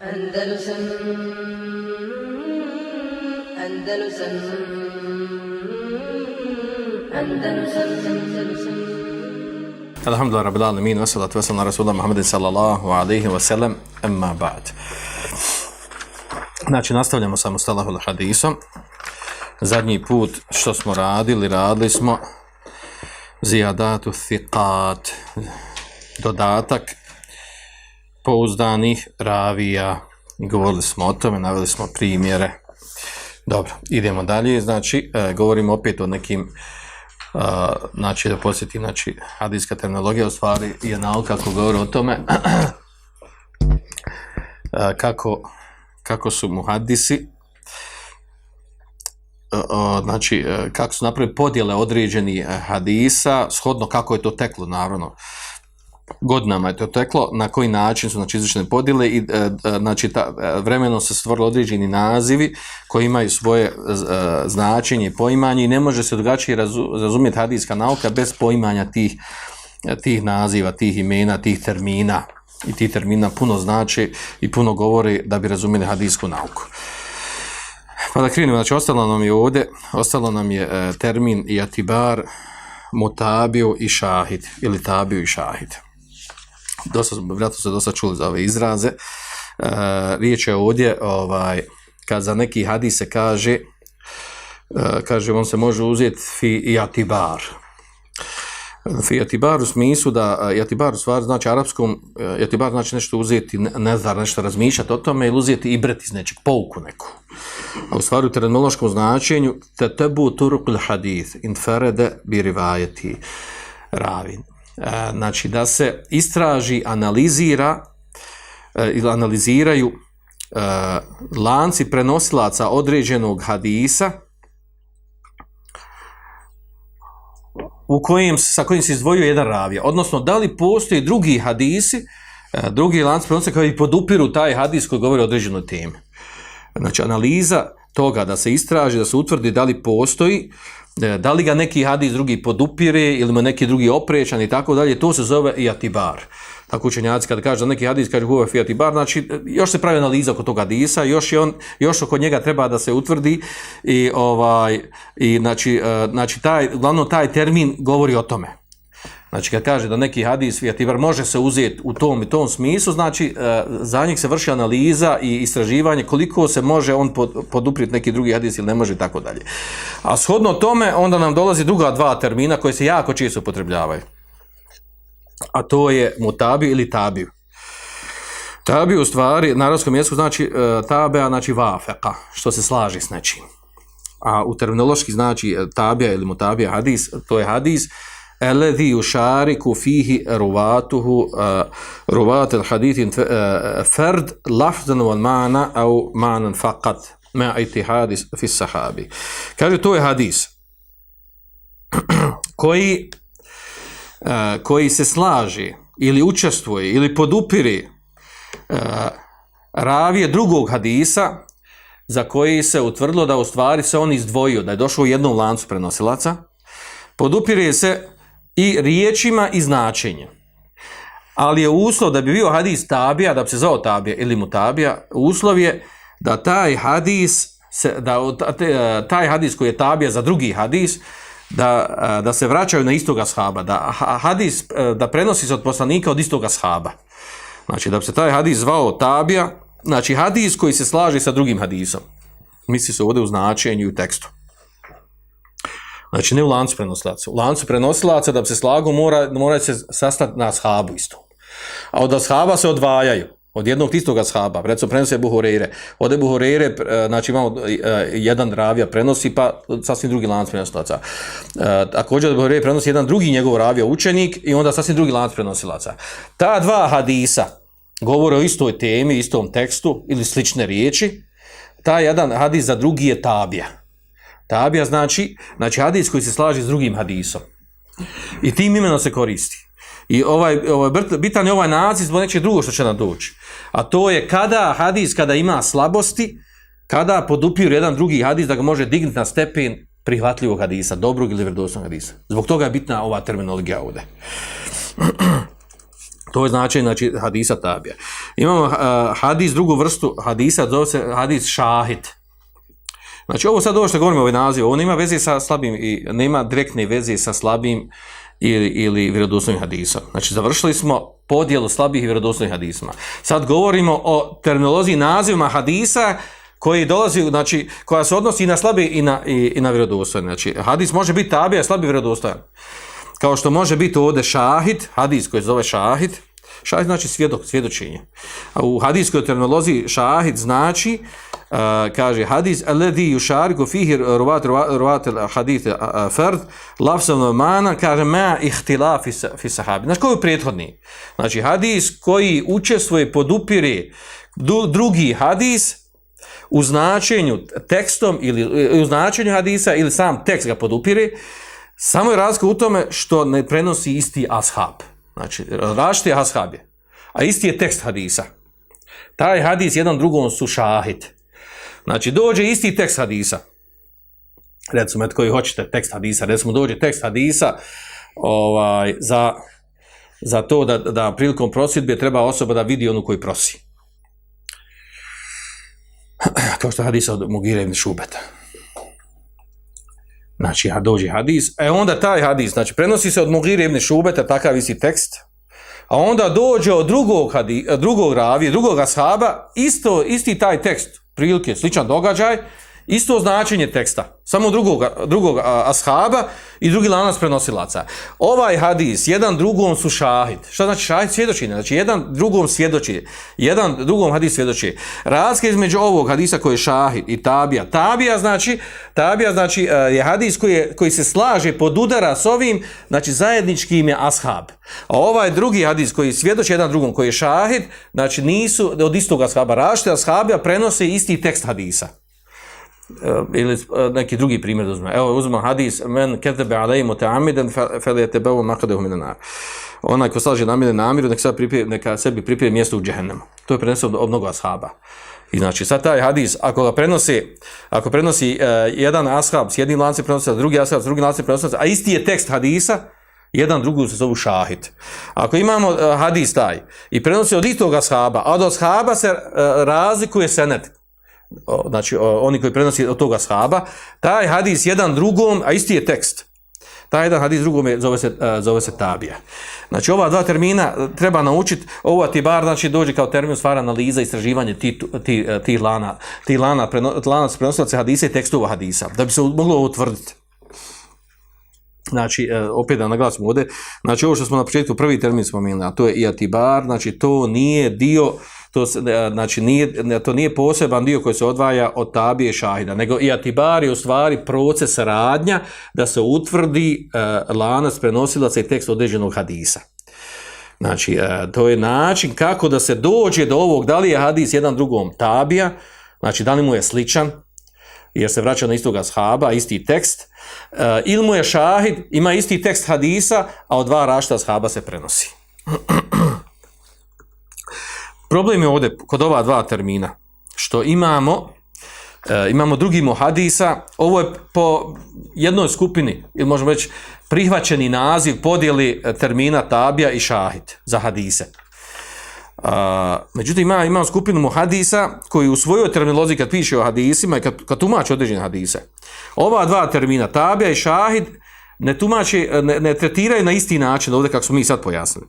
Andalusam Andalusam Andalusam Andalusam Alhamdulillah rabbil alamin wa salatu wa salam na rasulullah Muhammedin sallallahu alaihi wa sallam amma ba'd. Znači, nastavljamo sa mustalahul hadisom. Zadnji put što smo radili, radili smo zijadatu thiqat, dodatak pouzdanih ravija. Govorili smo o tome, naveli smo primjere. Dobro, idemo dalje. Znači, e, govorimo opet o nekim e, znači da posjetim, znači hadijska terminologija u stvari je nauka ako govori o tome e, kako, kako su muhadisi uh, znači e, kako su napravili podjele određeni e, hadisa shodno kako je to teklo naravno godinama je to teklo, na koji način su znači, izvršene podjele i e, e znači, ta, e, vremeno se stvorili određeni nazivi koji imaju svoje e, značenje i poimanje i ne može se drugačije razu, razumjeti hadijska nauka bez poimanja tih, e, tih naziva, tih imena, tih termina i tih termina puno znači i puno govori da bi razumjeli hadijsku nauku. Pa da krenemo, znači ostalo nam je ovdje, ostalo nam je e, termin i atibar, mutabio i šahid, ili tabio i šahid dosta, vratno se dosta čuli za ove izraze. E, riječ je ovdje, ovaj, kad za neki hadis se kaže, e, kaže, on se može uzeti fi i atibar. Fi jatibar u smislu da, e, atibar u stvari znači arapskom, e, atibar znači nešto uzeti, nezar, nešto razmišljati o tome ili uzeti i bret iz nečeg, pouku neku. A u stvari u terminološkom značenju, te tebu turukul hadith, inferede bi rivajeti ravin. Znači da se istraži, analizira e, ili analiziraju e, lanci prenosilaca određenog hadisa u kojim, sa kojim se izdvojio jedan ravija. Odnosno, da li postoji drugi hadisi, e, drugi lanci prenosilaca koji podupiru taj hadis koji govori o određenoj temi. Znači, analiza toga da se istraži, da se utvrdi da li postoji uh, E, da li ga neki hadis drugi podupire ili mu neki drugi oprečan i tako dalje, to se zove i atibar. Tako učenjaci kada kaže da neki hadis kaže huve fiatibar, znači još se pravi analiza oko tog hadisa, još je on još oko njega treba da se utvrdi i ovaj i znači e, znači taj glavno taj termin govori o tome. Znači, kad kaže da neki hadis vjetivar može se uzeti u tom i tom smislu, znači, e, za njih se vrši analiza i istraživanje koliko se može on poduprijeti neki drugi hadis ili ne može i tako dalje. A shodno tome, onda nam dolazi druga dva termina koje se jako često upotrebljavaju. A to je mutabiju ili tabiju. Tabiju u stvari, na arabskom jeziku znači e, tabea, znači vafeka, što se slaži s nečim. A u terminološki znači e, tabija ili mutabija hadis, to je hadis, eledhi ušariku fihi ruvatuhu eh, uh, ruvat il hadithin uh, eh, ferd lafzan van mana au manan faqat ma iti hadis fi sahabi. Kaže to je hadis koji uh, koji se slaži ili učestvuje ili podupiri uh, ravije drugog hadisa za koji se utvrdilo da u stvari se on izdvojio, da je došao u jednom lancu prenosilaca, podupire se i riječima i značenjem. Ali je uslov da bi bio hadis tabija, da bi se zvao tabija ili mu tabija, uslov je da taj hadis, se, da taj hadis koji je tabija za drugi hadis, da, da se vraćaju na istoga shaba, da hadis da prenosi se od poslanika od istoga shaba. Znači da bi se taj hadis zvao tabija, znači hadis koji se slaže sa drugim hadisom. Misli se ovdje u značenju i u tekstu. Znači ne u lancu prenosilaca. U lancu prenosilaca da bi se slago mora, mora se sastati na ashabu isto. A od ashaba se odvajaju. Od jednog istog ashaba. Recimo prenose Buhureyre. Od Buhureyre, Horeire, e, znači imamo e, jedan ravija prenosi pa sasvim drugi lanac prenosilaca. E, također od Buhureyre prenosi jedan drugi njegov ravija učenik i onda sasvim drugi lanac prenosilaca. Ta dva hadisa govore o istoj temi, istom tekstu ili slične riječi. Ta jedan hadis za drugi je tabija. Tabija znači, znači hadis koji se slaže s drugim hadisom. I tim imenom se koristi. I ovaj, ovaj bitan je ovaj naziv zbog nečeg drugo što će nam doći. A to je kada hadis, kada ima slabosti, kada podupiru jedan drugi hadis da ga može dignuti na stepen prihvatljivog hadisa, dobrog ili vredosnog hadisa. Zbog toga je bitna ova terminologija ovdje. To je značaj znači, hadisa tabija. Imamo uh, hadis, drugu vrstu hadisa, zove se hadis šahid. Znači ovo sad ovo što govorimo ovaj naziv, ovo nema veze sa slabim i nema direktne veze sa slabim ili, ili vjerodostojnim hadisom. Znači završili smo podjelu slabih i vjerodostojnih hadisma. Sad govorimo o terminologiji nazivima hadisa koji dolazi, znači koja se odnosi i na slabi i na, i, i na vjerodostojne. Znači hadis može biti tabija, slabi vjerodostojan. Kao što može biti ovdje šahid, hadis koji se zove šahid, šahid znači svjedok, svjedočenje. A u hadijskoj terminologiji šahid znači Uh, kaže hadis alladhi yushariku fihi ruwat ruwat al-hadith fard lafzan mana kaže ma ihtilaf fi sahabi. Znači koji prethodni? Znači hadis koji učestvuje podupire drugi hadis u značenju tekstom ili e, u značenju hadisa ili sam tekst ga podupire samo je razlika u tome što ne prenosi isti ashab znači različiti ashab je a isti je tekst hadisa taj hadis jedan drugom su šahid Znači, dođe isti tekst hadisa. Recimo, eto koji hoćete tekst hadisa. Recimo, dođe tekst hadisa ovaj, za, za to da, da prilikom prosjedbe treba osoba da vidi onu koji prosi. Kao što hadisa od Mugire ibn Šubeta. Znači, a dođe hadis, e onda taj hadis, znači, prenosi se od Mugire ibn Šubeta, takav isti tekst, a onda dođe od drugog, hadis, drugog ravije, drugog ashaba, isto, isti taj tekst, prilike, sličan događaj, isto značenje teksta, samo drugog, drugog ashaba i drugi lanac prenosilaca. Ovaj hadis, jedan drugom su šahid. Šta znači šahid? Svjedočine. Znači, jedan drugom svjedoči. Jedan drugom hadis svjedoči. Razlika između ovog hadisa koji je šahid i tabija. Tabija znači, tabija znači e, je hadis koji, je, koji se slaže pod udara s ovim, znači zajednički im je ashab. A ovaj drugi hadis koji svjedoči jedan drugom koji je šahid, znači nisu od istog ashaba. Rašte ashabija prenose isti tekst hadisa. Uh, ili uh, neki drugi primjer da uzme. Evo uzmemo hadis men ketebe alej mutaamiden felijete bevu makadehu minan nar. Onaj ko slaže namjene namiru, neka, sebi pripije, neka sebi pripije mjesto u džehennemu. To je prenesao od mnogo ashaba. I znači sad taj hadis, ako ga prenosi, ako prenosi uh, jedan ashab s jednim lancem prenosi, drugi ashab s drugim lancem prenosi, a isti je tekst hadisa, jedan drugu se zovu šahid. Ako imamo uh, hadis taj i prenosi od istog ashaba, a od ashaba se uh, razlikuje senet, znači oni koji prenosi od toga shaba, taj hadis jedan drugom, a isti je tekst. Taj jedan hadis drugom je, zove, se, e, zove se tabija. Znači ova dva termina e, treba naučiti, ova ti bar znači, dođe kao termin stvar analiza, istraživanje ti, ti, e, ti lana, ti lana, preno, lanac prenosilaca hadisa i tekstova hadisa, da bi se moglo utvrditi. Znači, opet da naglasimo ovdje, znači ovo što smo na početku prvi termin spomenuli, a to je iatibar, znači to nije dio, to e, znači nije e, to nije poseban dio koji se odvaja od tabije šahida nego i atibar je u stvari proces radnja da se utvrdi uh, lanac prenosilaca i tekst određenog hadisa znači uh, to je način kako da se dođe do ovog da li je hadis jedan drugom tabija znači da li mu je sličan jer se vraća na istog ashaba, isti tekst, uh, ili mu je šahid, ima isti tekst hadisa, a od dva rašta ashaba se prenosi. Problem je ovdje kod ova dva termina, što imamo, e, imamo drugi muhadisa, ovo je po jednoj skupini, ili možemo reći prihvaćeni naziv podijeli e, termina tabija i šahid za hadise. A, međutim, ima, imamo skupinu muhadisa koji u svojoj terminologiji kad piše o hadisima i kad, kad tumače određene hadise, ova dva termina, tabija i šahid, ne tumače, ne, ne tretiraju na isti način ovdje kako smo mi sad pojasnili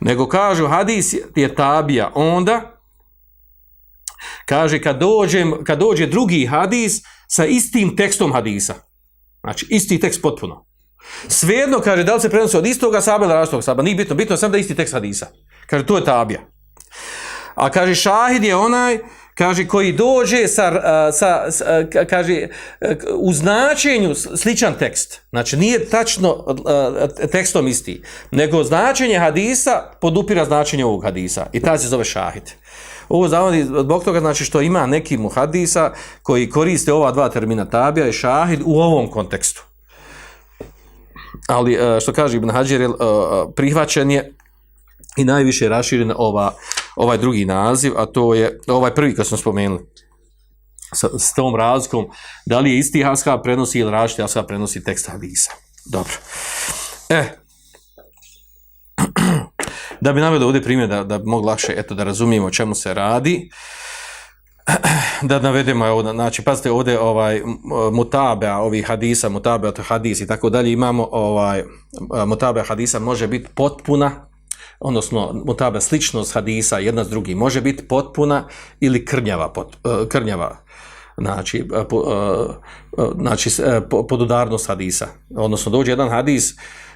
nego kažu hadis je tabija. Onda kaže kad dođe, kad dođe drugi hadis sa istim tekstom hadisa. Znači isti tekst potpuno. Svejedno kaže da li se prenosi od istoga saba ili različitog saba nije bitno, bitno je sam da isti tekst hadisa. Kaže to je tabija. A kaže šahid je onaj kaže koji dođe sa, eh, sa, sa eh, kaže eh, u značenju sličan tekst. Znači nije tačno tekstom isti nego značenje hadisa podupira značenje ovog hadisa. I taj se zove šahid. Ovo zavodi zbog toga znači što ima neki muhadisa koji koriste ova dva termina tabija i šahid u ovom kontekstu. Ali što kaže Ibn Hađer, prihvaćen je i najviše raširen ova ovaj drugi naziv, a to je ovaj prvi kad smo spomenuli s, s tom razlikom, da li je isti ashab prenosi ili različiti ashab prenosi tekst hadisa. Dobro. E, Da bi naveli ovdje primjer da, da bi lakše eto, da razumijemo o čemu se radi, da navedemo, evo, znači, pazite ovdje ovaj, mutabea ovih hadisa, mutabea to hadis i tako dalje, imamo ovaj, mutabe hadisa može biti potpuna, odnosno mutabe sličnost hadisa jedna s drugim, može biti potpuna ili krnjava, pot, e, krnjava znači, e, po, e, znači podudarnost hadisa. Odnosno, dođe jedan hadis,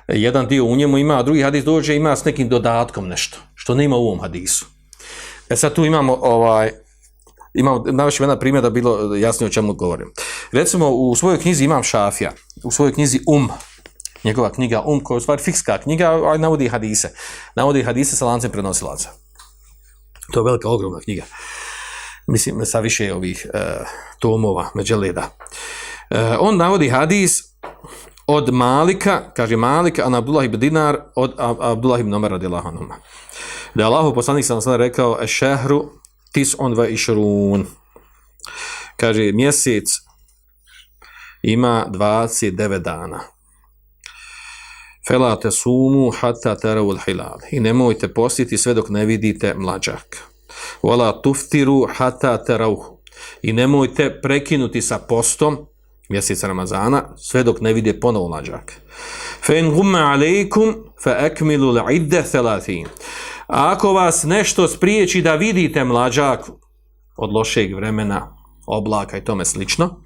jedan dio u njemu ima, a drugi hadis dođe ima s nekim dodatkom nešto, što nema u ovom hadisu. E sad tu imamo ovaj, imam, navešim jedan primjer da bilo jasnije o čemu govorim. Recimo, u svojoj knjizi imam Šafija, u svojoj knjizi Um, njegova knjiga Um, koja je u stvari fikska knjiga, a navodi hadise. Navodi hadise sa lancem prenosilaca. To je velika, ogromna knjiga. Mislim, sa više ovih e, tomova, međeleda. E, eh, on navodi hadis od Malika, kaže Malika, an Abdullah ibn Dinar, od Abdullah ibn Omer radijallahu anhu. Da je Allahu poslanik sam sada rekao, e šehru tis on va išrun. Kaže, mjesec ima 29 dana. Felate sumu hatta teravul hilal. I nemojte postiti sve dok ne vidite mlađak. Vala tuftiru hatta terauhu. I nemojte prekinuti sa postom mjeseca Ramazana sve dok ne vide ponovo mlađak. Fe in gumme alejkum fe ekmilu l'idde thelatin. A ako vas nešto spriječi da vidite mlađak od lošeg vremena, oblaka i tome slično,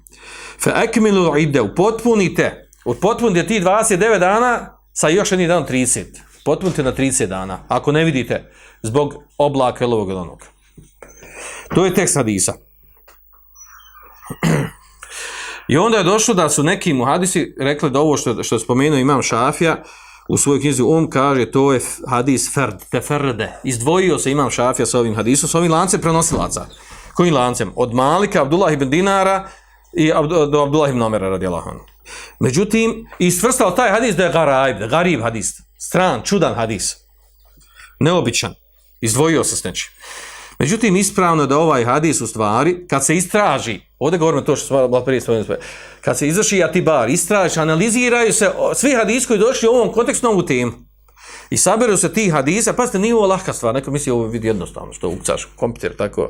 fe ekmilu l'idde, upotpunite, upotpunite ti 29 dana sa još jednim dan 30. Potpunite na 30 dana, ako ne vidite, zbog oblaka ili ovog onog. To je tekst hadisa. I onda je došlo da su neki muhadisi rekli da ovo što, što spomenuo imam šafija, u svojoj knjizi Um kaže to je hadis ferd, te ferde. Izdvojio se imam šafija sa ovim hadisom, sa ovim lancem prenosilaca. Kojim lancem? Od Malika, Abdullah ibn Dinara i do Abdullah ibn Omera radijalahu Međutim, isvrstao taj hadis da je garaib, da garib hadis, stran, čudan hadis. Neobičan. Izdvojio se s nečim. Međutim, ispravno je da ovaj hadis u stvari, kad se istraži, ovdje govorimo to što smo prije spomenuli, kad se izvrši atibar, istraži, analiziraju se svi hadis koji došli u ovom kontekstu na ovu temu. I saberu se ti hadisa, pazite, nije ovo lahka stvar, neko misli ovo vidi jednostavno, što ukcaš kompjuter, tako,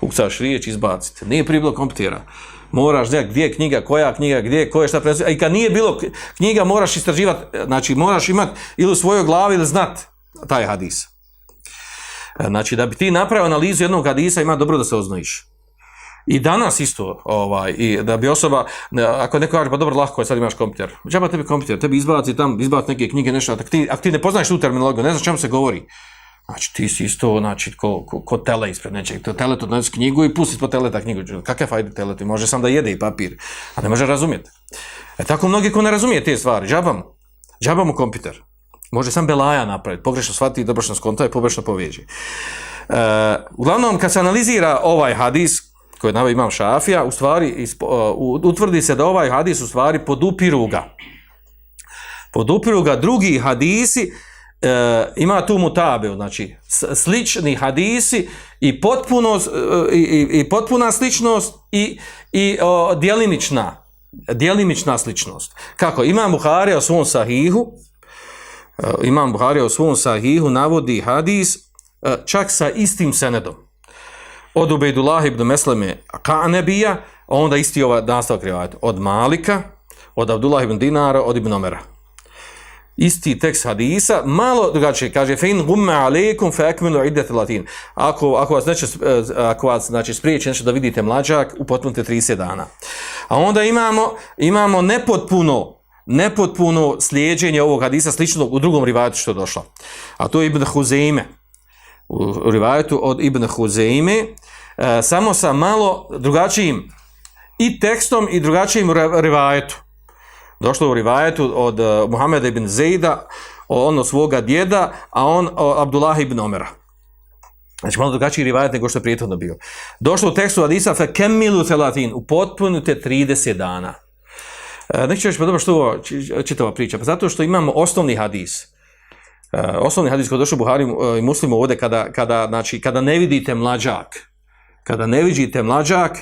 ukcaš riječ, izbacite. Nije pribilo kompjutera. Moraš gdje, gdje je knjiga, koja knjiga, gdje je, koje, šta prenosio. I kad nije bilo knjiga, moraš istraživati, znači moraš imati ili u svojoj glavi ili znat taj hadis. E, znači, da bi ti napravio analizu jednog hadisa, ima dobro da se oznojiš. I danas isto, ovaj, i da bi osoba, ako neko kaže, pa dobro, lahko je, sad imaš kompjuter. Pa džaba tebi kompjuter, tebi izbaci tam, izbaci neke knjige, nešto, ako ti, ako ti ne poznaš tu terminologiju, ne znaš čemu se govori. Znači, ti si isto, znači, ko, ko, ko tele ispred nečeg. To tele to donesi knjigu i pusti po teleta knjigu. Kakve fajde teleti? Može sam da jede i papir, a ne može razumjeti. E tako mnogi ko ne razumije te stvari, džaba mu. Džaba mu kompjuter. Može sam Belaja napraviti, pogrešno shvati i dobrošno skonta i pogrešno povjeđi. Uh, e, uglavnom, kad se analizira ovaj hadis, koje je imam šafija, u stvari ispo, uh, utvrdi se da ovaj hadis u stvari podupiru ga. Podupiru ga drugi hadisi, e, ima tu mutabe, znači slični hadisi i, potpuno, e, i, i, potpuna sličnost i, i o, dijelimična, dijelimična sličnost. Kako? Imam Buharija u svom sahihu, e, imam Buharija u svom sahihu navodi hadis e, čak sa istim senedom. Od Ubejdullah ibn Mesleme Kanebija, onda isti ova nastavak rivajata, Od Malika, od Abdullah ibn Dinara, od Ibn Omera. Isti tekst hadisa, malo drugačije, kaže fein gumme alaikum fe ekmilu iddet latin. Ako, ako vas, neće, ako vas znači, spriječi nešto da vidite mlađak, upotpunite 30 dana. A onda imamo, imamo nepotpuno, nepotpuno slijedženje ovog hadisa sličnog u drugom rivajatu što je došlo. A to je Ibn Huzeime. U rivajetu od Ibn Huzeime, e, samo sa malo drugačijim i tekstom i drugačijim rivajetu. Došlo u rivajetu od e, uh, Muhameda ibn Zejda, ono svoga djeda, a on o, Abdullah ibn Omera. Znači malo drugačiji rivajet nego što je prijetno bio. Došlo u tekstu Adisa, fe kemilu telatin, u 30 dana. E, Neću još pa dobro što ovo čitava priča, pa zato što imamo osnovni hadis. E, osnovni hadis koji došao Buhari eh, i muslimu ovdje, kada, kada, znači, kada ne vidite mlađak, kada ne vidite mlađak,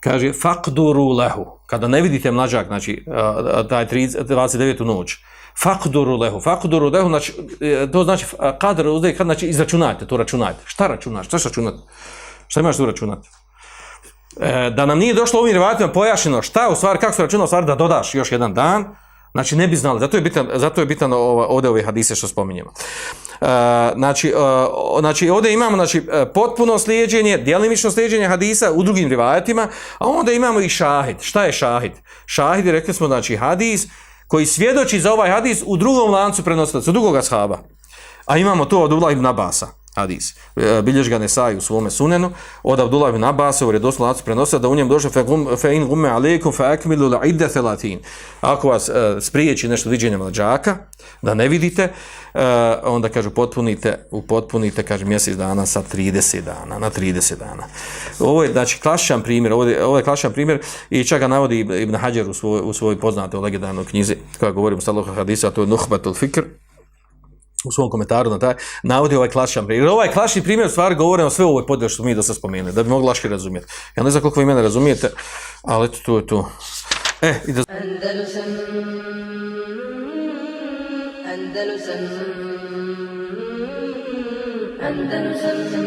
kaže faqduru lehu. Kada ne vidite mlađak znači eh, taj 29 noć faqduru lehu. Faqduru lehu znači to znači kadr, kad uzde kad znači izračunajte to računajte. Šta računaš? Šta računate? šta imaš tu računati e, da nam nije došlo ovim rivatima pojašnjeno šta u stvari kako se računa u stvari da dodaš još jedan dan Znači ne bi znali, zato je bitan, zato je bitan ova, ovdje ove hadise što spominjemo. E, znači, e, znači ovdje imamo znači, e, potpuno slijedjenje, djelimično slijedjenje hadisa u drugim rivajatima, a onda imamo i šahid. Šta je šahid? Šahid je, rekli smo, znači hadis koji svjedoči za ovaj hadis u drugom lancu prenosilaca, drugog ashaba. A imamo to od Ula ibn Abasa hadis. E, Bilješ ga Nesaj u svome sunenu, od Abdullah ibn Abbas, u redoslu prenosa, da u njem došlo fe in gume alaikum fe akmilu la idde thelatin. Ako vas uh, spriječi nešto viđenje mlađaka, da ne vidite, uh, onda kažu potpunite, upotpunite, kaže mjesec dana sa 30 dana, na 30 dana. Ovo je, znači, klasičan primjer, ovo je, ovo je klasičan primjer i čak ga navodi Ibn Hajar u svoj, u svoj poznatoj legendarnoj knjizi, koja govori u Staloha hadisa, to je Nuhbatul Fikr, u svom komentaru na taj, navodi ovaj klasičan primjer. Jer ovaj klasični primjer u stvari o sve ovoj podijel što mi do sad spomenuli, da bi mogli laške razumjeti. Ja ne znam koliko vi mene razumijete, ali eto, tu je tu. E, i da... Andalusam Andalusam Andalusam Andalusam